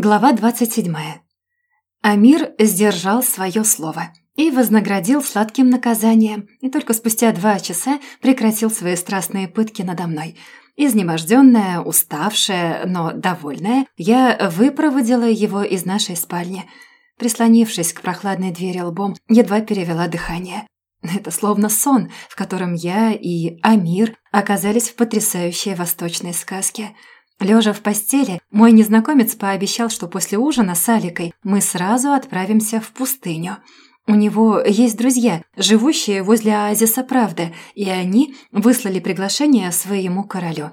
Глава 27. Амир сдержал свое слово и вознаградил сладким наказанием, и только спустя два часа прекратил свои страстные пытки надо мной. Изнеможденная, уставшая, но довольная, я выпроводила его из нашей спальни. Прислонившись к прохладной двери лбом, едва перевела дыхание. Это словно сон, в котором я и Амир оказались в потрясающей восточной сказке – Лежа в постели, мой незнакомец пообещал, что после ужина с Аликой мы сразу отправимся в пустыню. У него есть друзья, живущие возле оазиса Правды, и они выслали приглашение своему королю.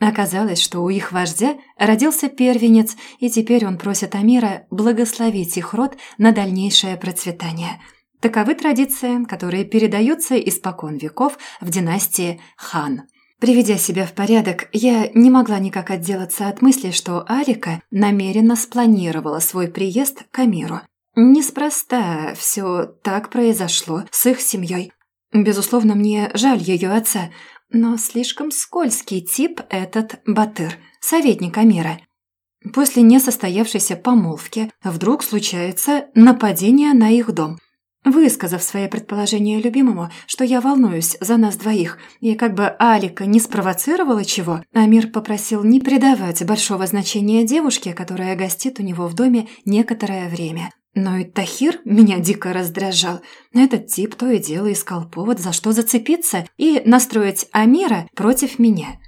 Оказалось, что у их вождя родился первенец, и теперь он просит Амира благословить их род на дальнейшее процветание. Таковы традиции, которые передаются испокон веков в династии Хан. Приведя себя в порядок, я не могла никак отделаться от мысли, что Алика намеренно спланировала свой приезд к Амиру. Неспроста все так произошло с их семьей. Безусловно, мне жаль ее отца, но слишком скользкий тип этот Батыр, советник Амира. После несостоявшейся помолвки вдруг случается нападение на их дом – Высказав свое предположение любимому, что я волнуюсь за нас двоих, и как бы Алика не спровоцировала чего, Амир попросил не придавать большого значения девушке, которая гостит у него в доме некоторое время. Но и Тахир меня дико раздражал. Этот тип то и дело искал повод, за что зацепиться и настроить Амира против меня.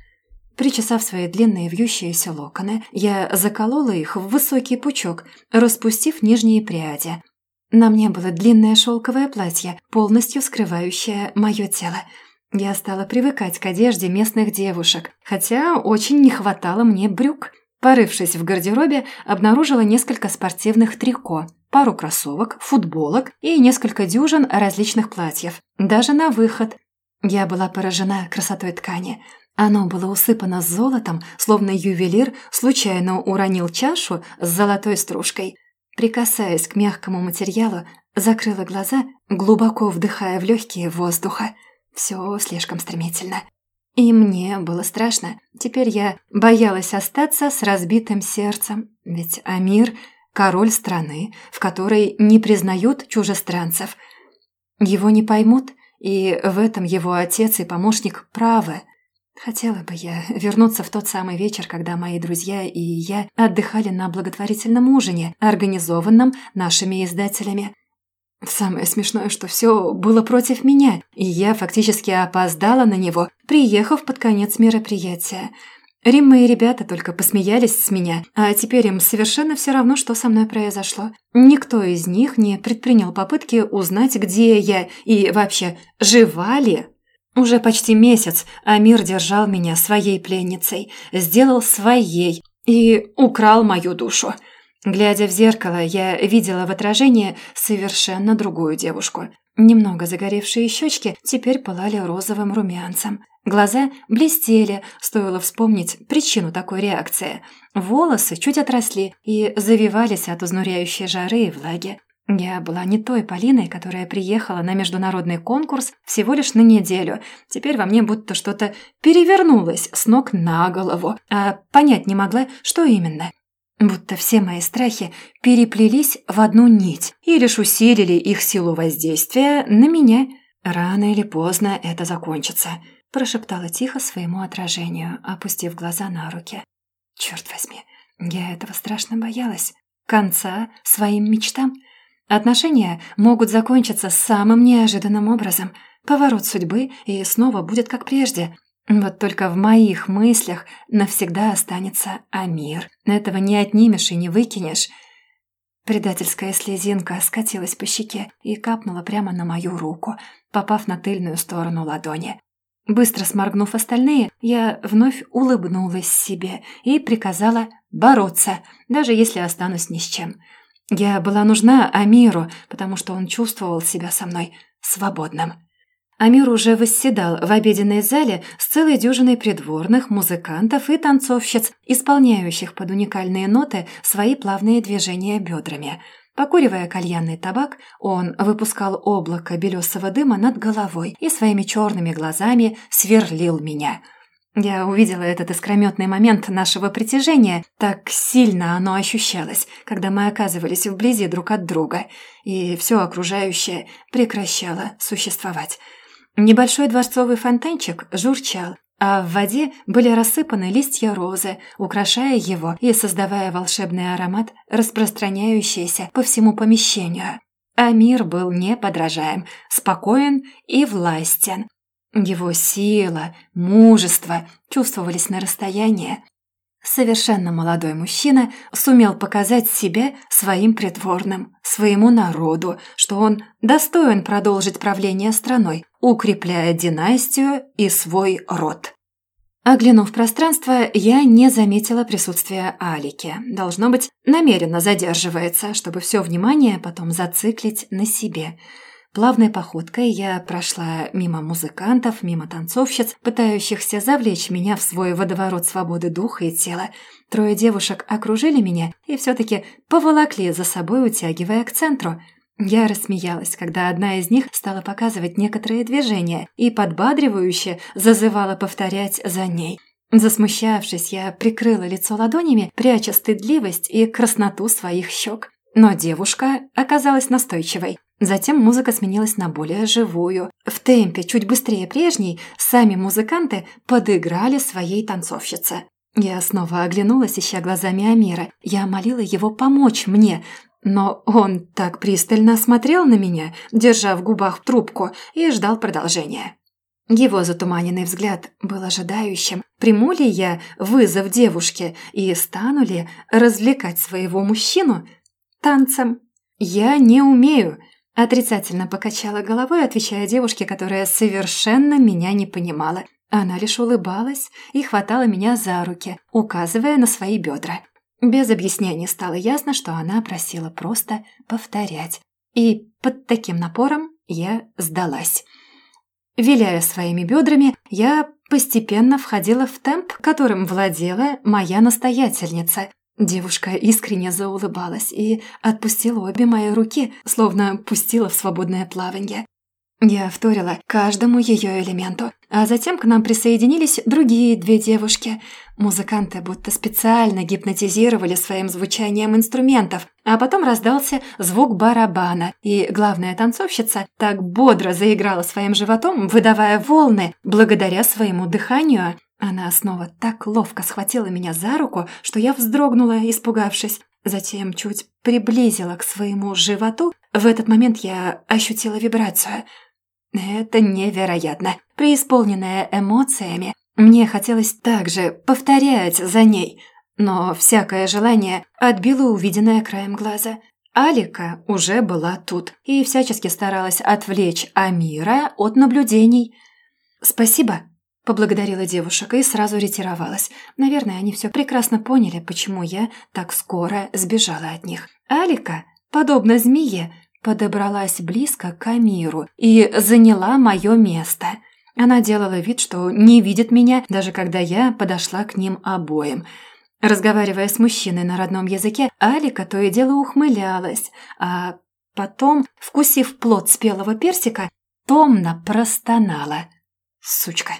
Причесав свои длинные вьющиеся локоны, я заколола их в высокий пучок, распустив нижние пряди, на мне было длинное шелковое платье, полностью скрывающее мое тело. Я стала привыкать к одежде местных девушек, хотя очень не хватало мне брюк. Порывшись в гардеробе, обнаружила несколько спортивных трико, пару кроссовок, футболок и несколько дюжин различных платьев. Даже на выход. Я была поражена красотой ткани. Оно было усыпано золотом, словно ювелир случайно уронил чашу с золотой стружкой. Прикасаясь к мягкому материалу, закрыла глаза, глубоко вдыхая в легкие воздуха. Все слишком стремительно. И мне было страшно. Теперь я боялась остаться с разбитым сердцем. Ведь Амир — король страны, в которой не признают чужестранцев. Его не поймут, и в этом его отец и помощник правы. Хотела бы я вернуться в тот самый вечер, когда мои друзья и я отдыхали на благотворительном ужине, организованном нашими издателями. Самое смешное, что все было против меня, и я фактически опоздала на него, приехав под конец мероприятия. Римма и ребята только посмеялись с меня, а теперь им совершенно все равно, что со мной произошло. Никто из них не предпринял попытки узнать, где я и вообще, жива ли. Уже почти месяц Амир держал меня своей пленницей, сделал своей и украл мою душу. Глядя в зеркало, я видела в отражении совершенно другую девушку. Немного загоревшие щечки теперь пылали розовым румянцем. Глаза блестели, стоило вспомнить причину такой реакции. Волосы чуть отросли и завивались от изнуряющей жары и влаги. Я была не той Полиной, которая приехала на международный конкурс всего лишь на неделю. Теперь во мне будто что-то перевернулось с ног на голову, а понять не могла, что именно. Будто все мои страхи переплелись в одну нить и лишь усилили их силу воздействия на меня. «Рано или поздно это закончится», – прошептала тихо своему отражению, опустив глаза на руки. «Черт возьми, я этого страшно боялась. Конца своим мечтам – Отношения могут закончиться самым неожиданным образом. Поворот судьбы, и снова будет как прежде. Вот только в моих мыслях навсегда останется Амир. Этого не отнимешь и не выкинешь. Предательская слезинка скатилась по щеке и капнула прямо на мою руку, попав на тыльную сторону ладони. Быстро сморгнув остальные, я вновь улыбнулась себе и приказала бороться, даже если останусь ни с чем. Я была нужна Амиру, потому что он чувствовал себя со мной свободным. Амир уже восседал в обеденной зале с целой дюжиной придворных, музыкантов и танцовщиц, исполняющих под уникальные ноты свои плавные движения бедрами. Покуривая кальянный табак, он выпускал облако белесого дыма над головой и своими черными глазами сверлил меня. Я увидела этот искрометный момент нашего притяжения, так сильно оно ощущалось, когда мы оказывались вблизи друг от друга, и все окружающее прекращало существовать. Небольшой дворцовый фонтанчик журчал, а в воде были рассыпаны листья розы, украшая его и создавая волшебный аромат, распространяющийся по всему помещению. А мир был неподражаем, спокоен и властен, его сила, мужество чувствовались на расстоянии. Совершенно молодой мужчина сумел показать себя своим притворным, своему народу, что он достоин продолжить правление страной, укрепляя династию и свой род. Оглянув пространство, я не заметила присутствия Алики. Должно быть, намеренно задерживается, чтобы все внимание потом зациклить на себе – Плавной походкой я прошла мимо музыкантов, мимо танцовщиц, пытающихся завлечь меня в свой водоворот свободы духа и тела. Трое девушек окружили меня и все-таки поволокли за собой, утягивая к центру. Я рассмеялась, когда одна из них стала показывать некоторые движения и подбадривающе зазывала повторять за ней. Засмущавшись, я прикрыла лицо ладонями, пряча стыдливость и красноту своих щек. Но девушка оказалась настойчивой. Затем музыка сменилась на более живую. В темпе, чуть быстрее прежней, сами музыканты подыграли своей танцовщице. Я снова оглянулась, ища глазами Амира. Я молила его помочь мне, но он так пристально смотрел на меня, держа в губах трубку, и ждал продолжения. Его затуманенный взгляд был ожидающим. Приму ли я вызов девушке и стану ли развлекать своего мужчину танцем? Я не умею. Отрицательно покачала головой, отвечая девушке, которая совершенно меня не понимала. Она лишь улыбалась и хватала меня за руки, указывая на свои бедра. Без объяснений стало ясно, что она просила просто повторять. И под таким напором я сдалась. Виляя своими бедрами, я постепенно входила в темп, которым владела моя настоятельница, Девушка искренне заулыбалась и отпустила обе мои руки, словно пустила в свободное плавание. Я вторила каждому ее элементу, а затем к нам присоединились другие две девушки. Музыканты будто специально гипнотизировали своим звучанием инструментов, а потом раздался звук барабана, и главная танцовщица так бодро заиграла своим животом, выдавая волны благодаря своему дыханию, она снова так ловко схватила меня за руку, что я вздрогнула, испугавшись. Затем чуть приблизила к своему животу. В этот момент я ощутила вибрацию. Это невероятно. Преисполненная эмоциями, мне хотелось также повторять за ней, но всякое желание отбило увиденное краем глаза. Алика уже была тут и всячески старалась отвлечь Амира от наблюдений. «Спасибо», Поблагодарила девушек и сразу ретировалась. Наверное, они все прекрасно поняли, почему я так скоро сбежала от них. Алика, подобно змее, подобралась близко к Амиру и заняла мое место. Она делала вид, что не видит меня, даже когда я подошла к ним обоим. Разговаривая с мужчиной на родном языке, Алика то и дело ухмылялась, а потом, вкусив плод спелого персика, томно простонала. «Сучка!»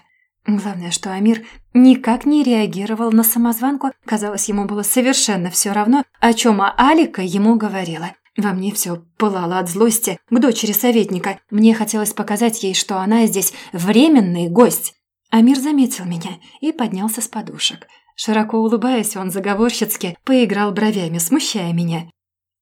Главное, что Амир никак не реагировал на самозванку. Казалось, ему было совершенно все равно, о чем Алика ему говорила. Во мне все пылало от злости к дочери советника. Мне хотелось показать ей, что она здесь временный гость. Амир заметил меня и поднялся с подушек. Широко улыбаясь, он заговорщицки поиграл бровями, смущая меня.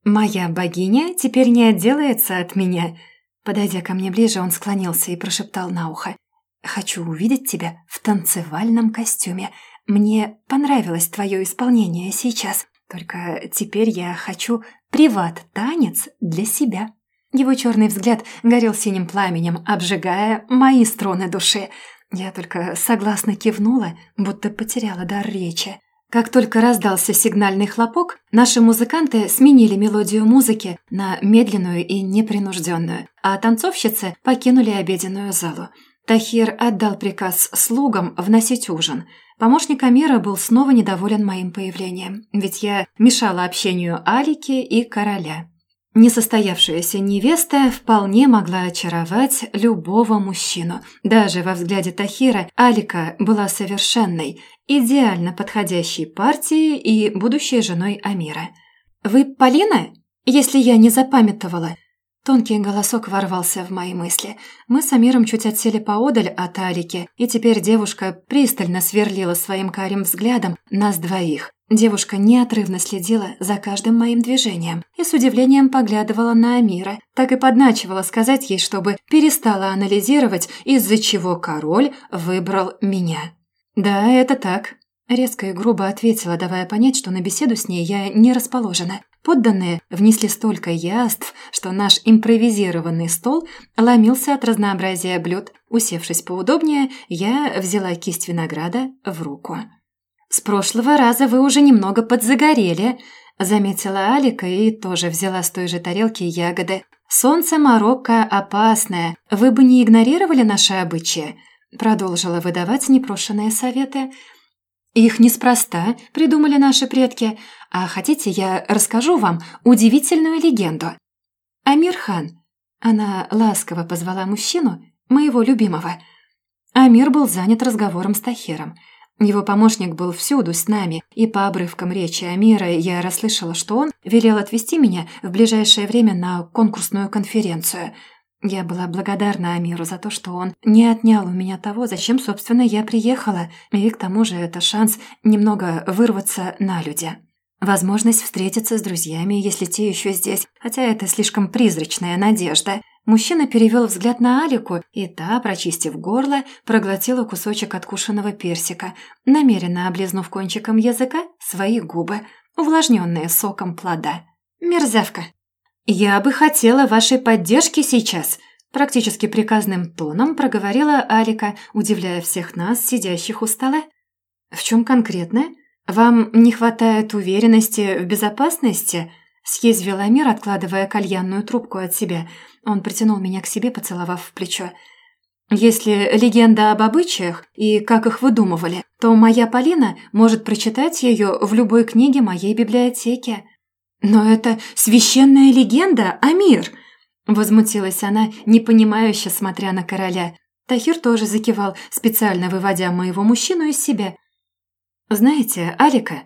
«Моя богиня теперь не отделается от меня». Подойдя ко мне ближе, он склонился и прошептал на ухо. Хочу увидеть тебя в танцевальном костюме. Мне понравилось твое исполнение сейчас, только теперь я хочу приват-танец для себя». Его черный взгляд горел синим пламенем, обжигая мои струны души. Я только согласно кивнула, будто потеряла дар речи. Как только раздался сигнальный хлопок, наши музыканты сменили мелодию музыки на медленную и непринужденную, а танцовщицы покинули обеденную залу. Тахир отдал приказ слугам вносить ужин. Помощник Амира был снова недоволен моим появлением, ведь я мешала общению Алики и короля. Несостоявшаяся невеста вполне могла очаровать любого мужчину. Даже во взгляде Тахира Алика была совершенной, идеально подходящей партией и будущей женой Амира. «Вы Полина, если я не запамятовала?» Тонкий голосок ворвался в мои мысли. Мы с Амиром чуть отсели поодаль от Алики, и теперь девушка пристально сверлила своим карим взглядом нас двоих. Девушка неотрывно следила за каждым моим движением и с удивлением поглядывала на Амира, так и подначивала сказать ей, чтобы перестала анализировать, из-за чего король выбрал меня. «Да, это так», — резко и грубо ответила, давая понять, что на беседу с ней я не расположена. Подданные внесли столько яств, что наш импровизированный стол ломился от разнообразия блюд. Усевшись поудобнее, я взяла кисть винограда в руку. «С прошлого раза вы уже немного подзагорели», — заметила Алика и тоже взяла с той же тарелки ягоды. «Солнце Марокко опасное. Вы бы не игнорировали наши обычаи?» Продолжила выдавать непрошенные советы. «Их неспроста придумали наши предки. А хотите, я расскажу вам удивительную легенду?» «Амир-хан». Она ласково позвала мужчину, моего любимого. Амир был занят разговором с Тахером — его помощник был всюду с нами, и по обрывкам речи Амира я расслышала, что он велел отвезти меня в ближайшее время на конкурсную конференцию. Я была благодарна Амиру за то, что он не отнял у меня того, зачем, собственно, я приехала, и к тому же это шанс немного вырваться на люди. Возможность встретиться с друзьями, если те еще здесь, хотя это слишком призрачная надежда. Мужчина перевел взгляд на Алику, и та, прочистив горло, проглотила кусочек откушенного персика, намеренно облизнув кончиком языка свои губы, увлажненные соком плода. «Мерзавка!» «Я бы хотела вашей поддержки сейчас», практически приказным тоном проговорила Алика, удивляя всех нас, сидящих у стола. «В чем конкретно? Вам не хватает уверенности в безопасности?» съязвил Амир, откладывая кальянную трубку от себя – он притянул меня к себе, поцеловав в плечо. «Если легенда об обычаях и как их выдумывали, то моя Полина может прочитать ее в любой книге моей библиотеки». «Но это священная легенда, Амир!» Возмутилась она, непонимающе смотря на короля. Тахир тоже закивал, специально выводя моего мужчину из себя. «Знаете, Алика,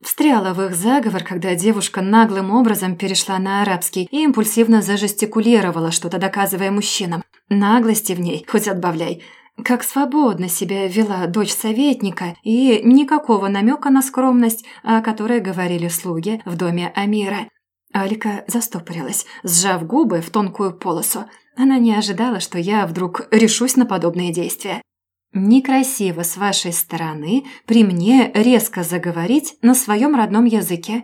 Встряла в их заговор, когда девушка наглым образом перешла на арабский и импульсивно зажестикулировала, что-то доказывая мужчинам. Наглости в ней, хоть отбавляй. Как свободно себя вела дочь советника и никакого намека на скромность, о которой говорили слуги в доме Амира. Алика застопорилась, сжав губы в тонкую полосу. Она не ожидала, что я вдруг решусь на подобные действия. Некрасиво с вашей стороны при мне резко заговорить на своем родном языке.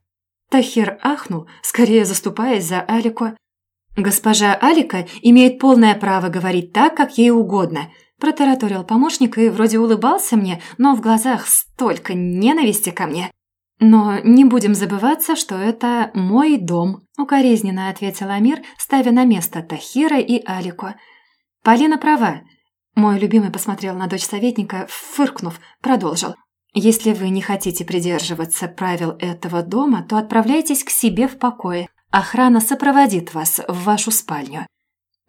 Тахир ахнул, скорее заступаясь за Алику. «Госпожа Алика имеет полное право говорить так, как ей угодно», протараторил помощник и вроде улыбался мне, но в глазах столько ненависти ко мне. «Но не будем забываться, что это мой дом», укоризненно ответил Амир, ставя на место Тахира и Алику. «Полина права. Мой любимый посмотрел на дочь советника, фыркнув, продолжил. «Если вы не хотите придерживаться правил этого дома, то отправляйтесь к себе в покое. Охрана сопроводит вас в вашу спальню».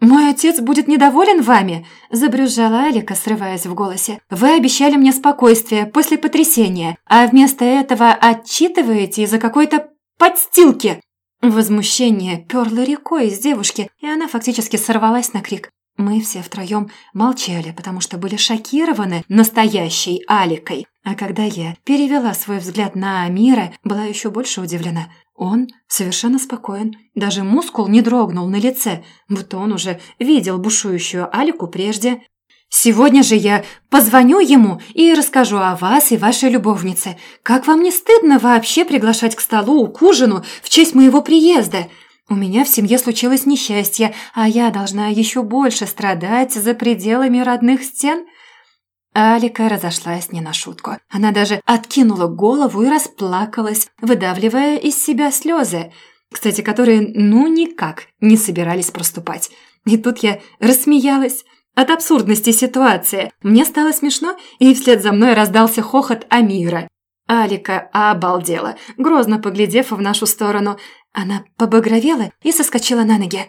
«Мой отец будет недоволен вами?» – забрюзжала Алика, срываясь в голосе. «Вы обещали мне спокойствие после потрясения, а вместо этого отчитываете из-за какой-то подстилки!» Возмущение перло рекой из девушки, и она фактически сорвалась на крик. Мы все втроем молчали, потому что были шокированы настоящей Аликой. А когда я перевела свой взгляд на Амира, была еще больше удивлена. Он совершенно спокоен, даже мускул не дрогнул на лице, будто он уже видел бушующую Алику прежде. «Сегодня же я позвоню ему и расскажу о вас и вашей любовнице. Как вам не стыдно вообще приглашать к столу, к ужину в честь моего приезда?» У меня в семье случилось несчастье, а я должна еще больше страдать за пределами родных стен?» Алика разошлась не на шутку. Она даже откинула голову и расплакалась, выдавливая из себя слезы, кстати, которые ну никак не собирались проступать. И тут я рассмеялась. От абсурдности ситуации мне стало смешно, и вслед за мной раздался хохот Амира. Алика обалдела, грозно поглядев в нашу сторону. Она побагровела и соскочила на ноги.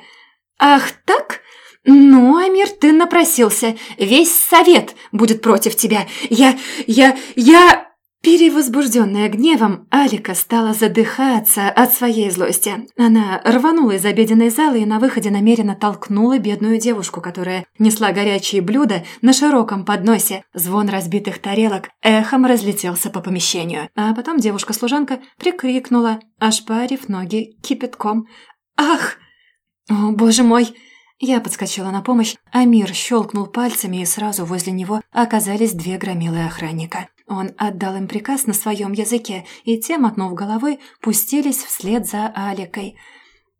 «Ах так? Ну, Амир, ты напросился. Весь совет будет против тебя. Я... я... я...» Перевозбужденная гневом, Алика стала задыхаться от своей злости. Она рванула из обеденной залы и на выходе намеренно толкнула бедную девушку, которая несла горячие блюда на широком подносе. Звон разбитых тарелок эхом разлетелся по помещению. А потом девушка-служанка прикрикнула, ошпарив ноги кипятком. «Ах! О, боже мой!» Я подскочила на помощь, а Мир щелкнул пальцами, и сразу возле него оказались две громилы охранника. Он отдал им приказ на своем языке, и те, мотнув головой, пустились вслед за Аликой.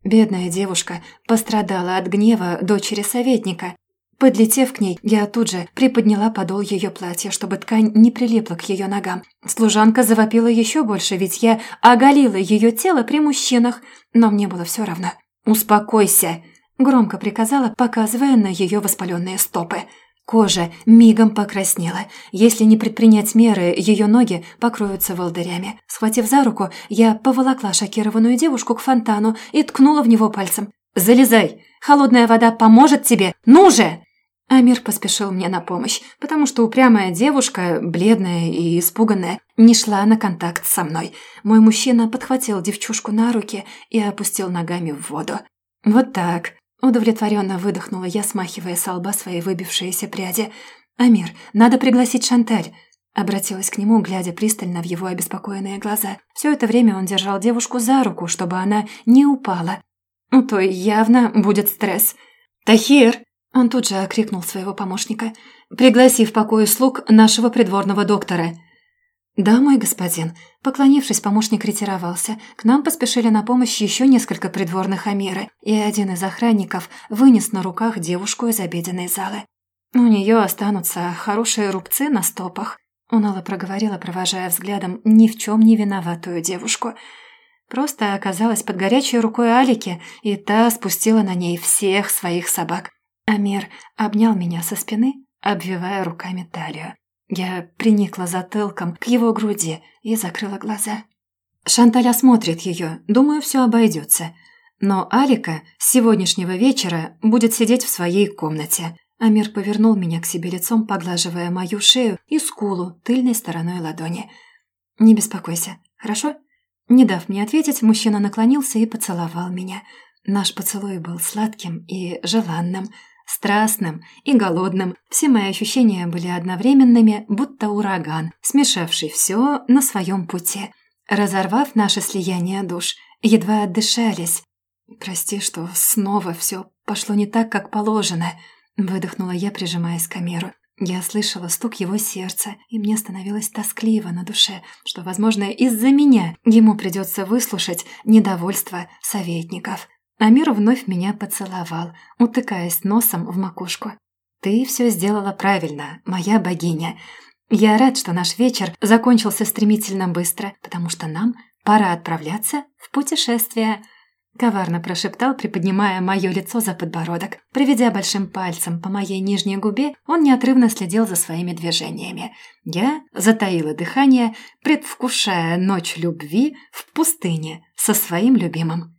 Бедная девушка пострадала от гнева дочери советника. Подлетев к ней, я тут же приподняла подол ее платья, чтобы ткань не прилипла к ее ногам. Служанка завопила еще больше, ведь я оголила ее тело при мужчинах, но мне было все равно. «Успокойся!» – громко приказала, показывая на ее воспаленные стопы – Кожа мигом покраснела. Если не предпринять меры, ее ноги покроются волдырями. Схватив за руку, я поволокла шокированную девушку к фонтану и ткнула в него пальцем. «Залезай! Холодная вода поможет тебе! Ну же!» Амир поспешил мне на помощь, потому что упрямая девушка, бледная и испуганная, не шла на контакт со мной. Мой мужчина подхватил девчушку на руки и опустил ногами в воду. «Вот так. Удовлетворенно выдохнула я, смахивая с лба свои выбившиеся пряди. «Амир, надо пригласить Шанталь!» Обратилась к нему, глядя пристально в его обеспокоенные глаза. Все это время он держал девушку за руку, чтобы она не упала. У той явно будет стресс. «Тахир!» Он тут же окрикнул своего помощника. «Пригласи в покое слуг нашего придворного доктора». «Да, мой господин». Поклонившись, помощник ретировался. К нам поспешили на помощь еще несколько придворных Амиры, и один из охранников вынес на руках девушку из обеденной залы. «У нее останутся хорошие рубцы на стопах», — уныло проговорила, провожая взглядом ни в чем не виноватую девушку. Просто оказалась под горячей рукой Алики, и та спустила на ней всех своих собак. Амир обнял меня со спины, обвивая руками талию. Я приникла затылком к его груди и закрыла глаза. Шанталь осмотрит ее, думаю, все обойдется. Но Алика с сегодняшнего вечера будет сидеть в своей комнате. Амир повернул меня к себе лицом, поглаживая мою шею и скулу тыльной стороной ладони. «Не беспокойся, хорошо?» Не дав мне ответить, мужчина наклонился и поцеловал меня. Наш поцелуй был сладким и желанным – страстным и голодным. Все мои ощущения были одновременными, будто ураган, смешавший все на своем пути. Разорвав наше слияние душ, едва отдышались. «Прости, что снова все пошло не так, как положено», — выдохнула я, прижимаясь к Амиру. Я слышала стук его сердца, и мне становилось тоскливо на душе, что, возможно, из-за меня ему придется выслушать недовольство советников. Амир вновь меня поцеловал, утыкаясь носом в макушку. «Ты все сделала правильно, моя богиня. Я рад, что наш вечер закончился стремительно быстро, потому что нам пора отправляться в путешествие». Коварно прошептал, приподнимая мое лицо за подбородок. Проведя большим пальцем по моей нижней губе, он неотрывно следил за своими движениями. Я затаила дыхание, предвкушая ночь любви в пустыне со своим любимым.